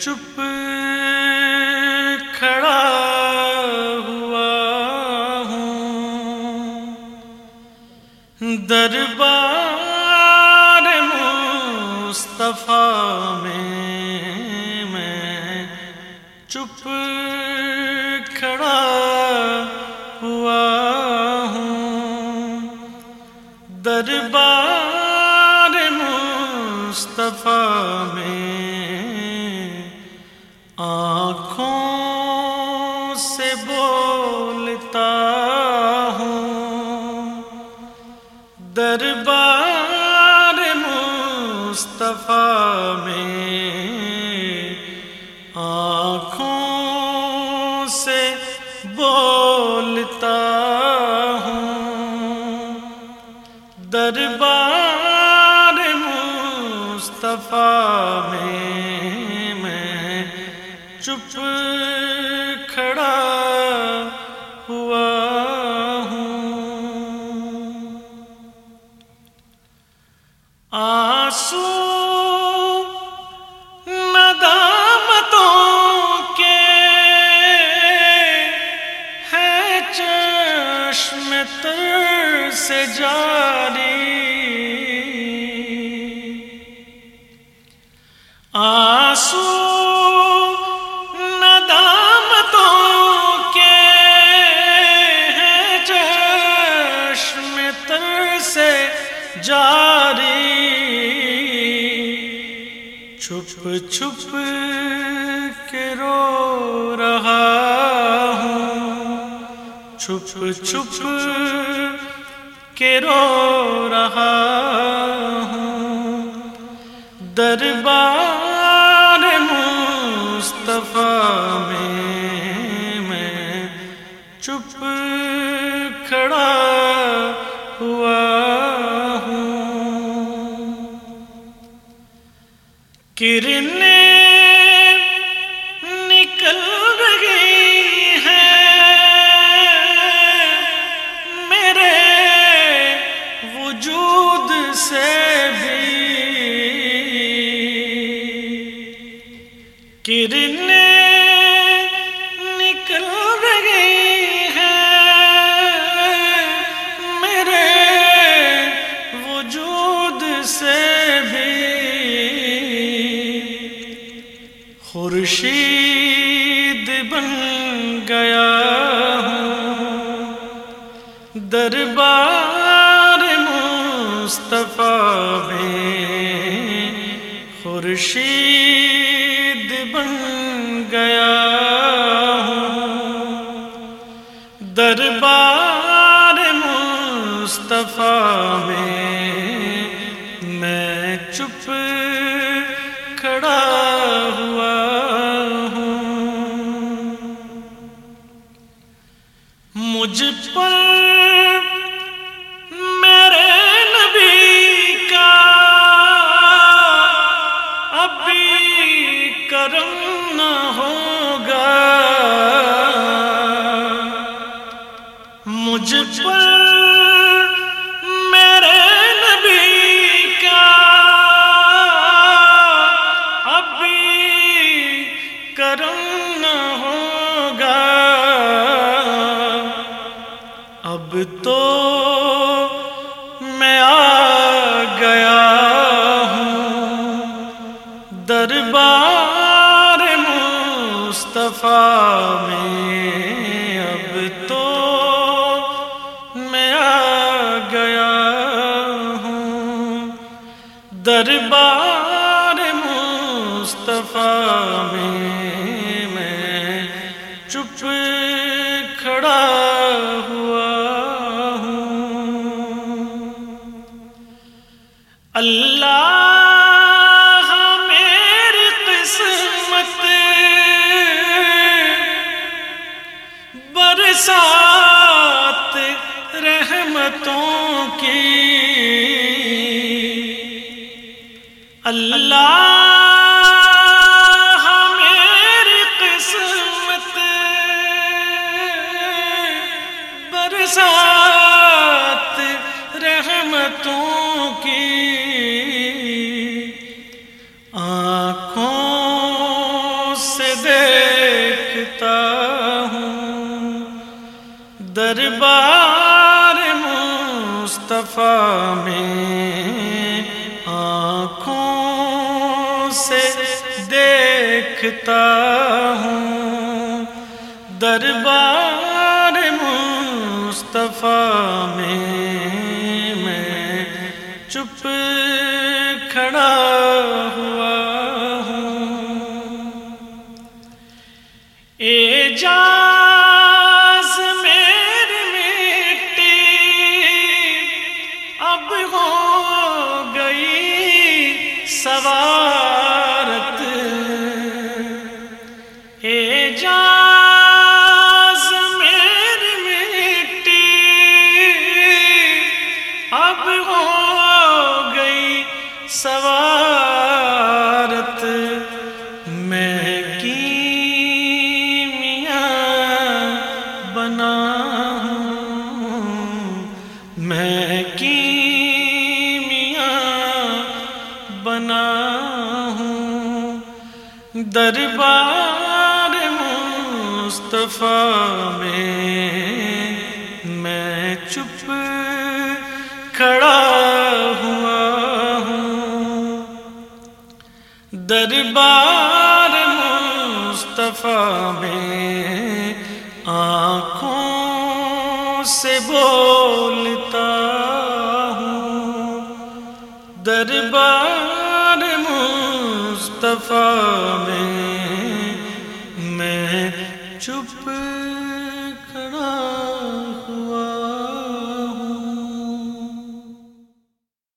چپ کھڑا ہوا ہوں۔ دربار مصطفیٰ میں میں چپ کھڑا ہوا ہوں۔ دربار مصطفیٰ میں دربار مصطفیٰ میں جاری آسو ندامتوں کے ہیں چشم تر سے جاری۔ چھپ چھپ کے رو رہا ہوں۔ چھپ چھپ کے رو رہا ہوں۔ دربار مصطفیٰ میں میں چپ کھڑا ہوا ہوں۔ کرنے سے بھی کرنے نکل رہی ہیں میرے وجود سے بھی خورشید بن گیا ہوں دربار خورشید بن گیا ہوں۔ دربار مصطفیٰ میں میں چپ کھڑا ہوا دربار سے دیکھتا ہوں۔ میں دیکھتا ہوں۔ دربار مصطفیٰ میں میں چپ کھڑا ہوا ہوں۔ اے جان سوارت میں کیمیا بنا ہوں۔ میں کیمیا بنا ہوں۔ دربار مصطفیٰ میں دربار مصطفیٰ میں آنکھوں سے بولتا ہوں۔ دربار مصطفیٰ میں میں چپ